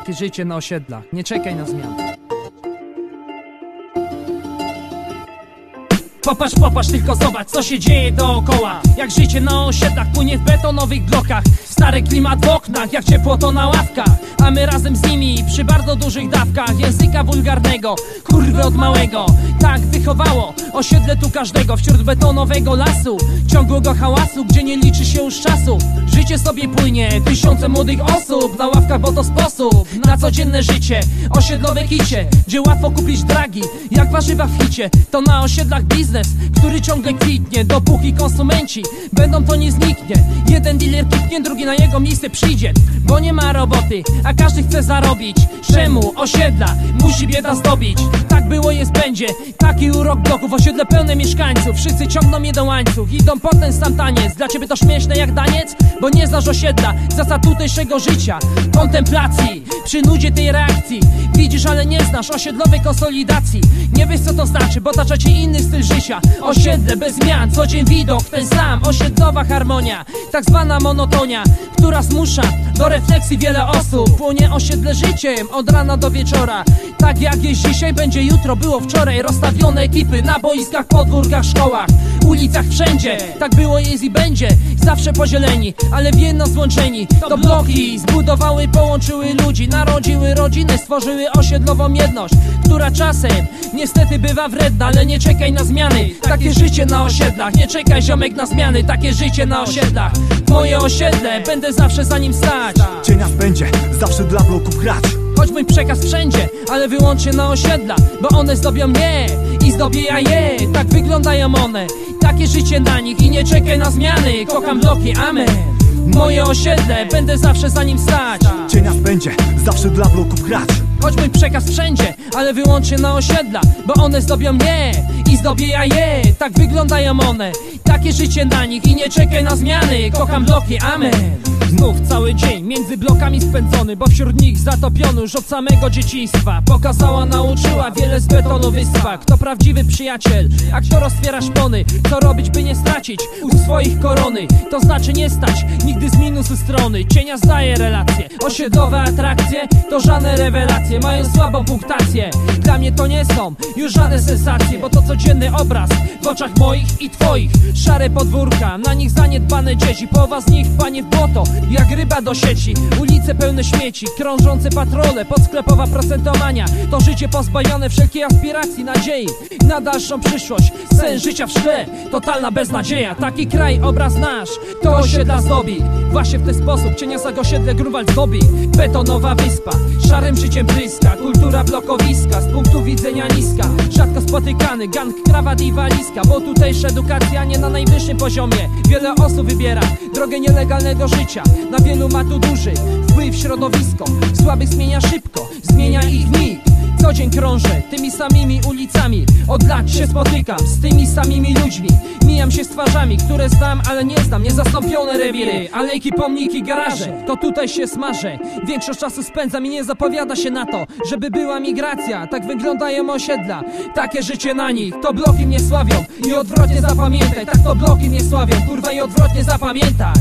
Takie życie na osiedlach, nie czekaj na zmiany. Popatrz, popatrz, tylko zobacz, co się dzieje dookoła. Jak życie na osiedlach płynie w betonowych blokach. Stary klimat w oknach, jak ciepło to na ławkach. A my razem z nimi przy bardzo dużych dawkach Języka wulgarnego, kurwy od małego Tak wychowało osiedle tu każdego Wśród betonowego lasu, ciągłego hałasu Gdzie nie liczy się już czasu. Życie sobie płynie, tysiące młodych osób Na ławkach, bo to sposób na codzienne życie. Osiedlowe kicie, gdzie łatwo kupić dragi Jak warzywa w hicie, to na osiedlach biznes Który ciągle kwitnie, dopóki konsumenci Będą to nie zniknie. Jeden dealer kipnie, drugi na jego miejsce przyjdzie Bo nie ma roboty, a każdy chce zarobić. Czemu osiedla musi bieda zdobić? Tak było, jest, będzie. Taki urok bloków, osiedle pełne mieszkańców. Wszyscy ciągną mnie do łańcuch, idą po ten sam taniec. Dla ciebie to śmieszne jak daniec? Bo nie znasz osiedla, zasad tutejszego życia Kontemplacji, przy nudzie tej reakcji. Widzisz, ale nie znasz osiedlowej konsolidacji. Nie wiesz co to znaczy, bo otacza cię inny styl życia Osiedle bez zmian, co dzień widok ten sam. Osiedlowa harmonia, tak zwana monotonia Która zmusza do refleksji wiele osób. Płonie osiedle życiem od rana do wieczora. Tak jak jest dzisiaj, będzie jutro, było wczoraj. Rozstawione ekipy na boiskach, podwórkach, szkołach Ulicach wszędzie, tak było jest i będzie. Zawsze podzieleni, ale w jedno złączeni. To bloki zbudowały, połączyły ludzi Narodziły rodziny, stworzyły osiedlową jedność Która czasem niestety bywa wredna Ale nie czekaj na zmiany, takie życie na osiedlach Nie czekaj ziomek na zmiany, takie życie na osiedlach. Moje osiedle, będę zawsze za nim stać. Cienia będzie zawsze dla bloków grać. Choć mój przekaz wszędzie, ale wyłącznie na osiedla Bo one zdobią mnie i zdobię ja je. Tak wyglądają one, takie życie na nich I nie czekaj na zmiany, kocham bloki, amen. Moje osiedle, będę zawsze za nim stać. Cienia będzie zawsze dla bloków grać. Choć mój przekaz wszędzie, ale wyłącznie na osiedla Bo one zdobią mnie i zdobię ja je. Tak wyglądają one, takie życie na nich I nie czekaj na zmiany, kocham bloki, amen Znów cały dzień między blokami spędzony Bo wśród nich zatopiony już od samego dzieciństwa. Pokazała, nauczyła wiele z betonu wyspa. Kto prawdziwy przyjaciel, a kto roztwiera szpony? Co robić by nie stracić u swoich korony? To znaczy nie stać nigdy z minusu strony. Cienia zdaje relacje, osiedlowe atrakcje To żadne rewelacje, mają słabą punktację. Dla mnie to nie są już żadne sensacje Bo to codzienny obraz w oczach moich i twoich. Szare podwórka, na nich zaniedbane dzieci Połowa z nich panie w błoto, jak ryba do sieci Ulice pełne śmieci, krążące patrole Podsklepowa procentowania. To życie pozbawione wszelkiej aspiracji, nadziei Na dalszą przyszłość, sen życia w szkle Totalna beznadzieja, taki kraj, obraz nasz To osiedla zdobi. Właśnie w ten sposób cieniasa osiedle Grunwald zdobi. Betonowa wyspa, szarym życiem bryska. Kultura blokowiska, z punktu widzenia niska. Rzadko spotykany gang, krawat i walizka Bo tutejsza edukacja nie na najwyższym poziomie. Wiele osób wybiera drogę nielegalnego życia Na wielu ma tu duży wpływ środowisko. Słabych zmienia szybko, zmienia ich nikt co dzień krążę tymi samymi ulicami. Od lat się spotykam z tymi samymi ludźmi. Mijam się z twarzami, które znam, ale nie znam Niezastąpione rewiry, alejki, pomniki, garaże To tutaj się smażę. Większość czasu spędzam i nie zapowiada się na to Żeby była migracja, tak wyglądają osiedla Takie życie na nich, to bloki mnie sławią I odwrotnie zapamiętaj, tak to bloki mnie sławią Kurwa i odwrotnie zapamiętaj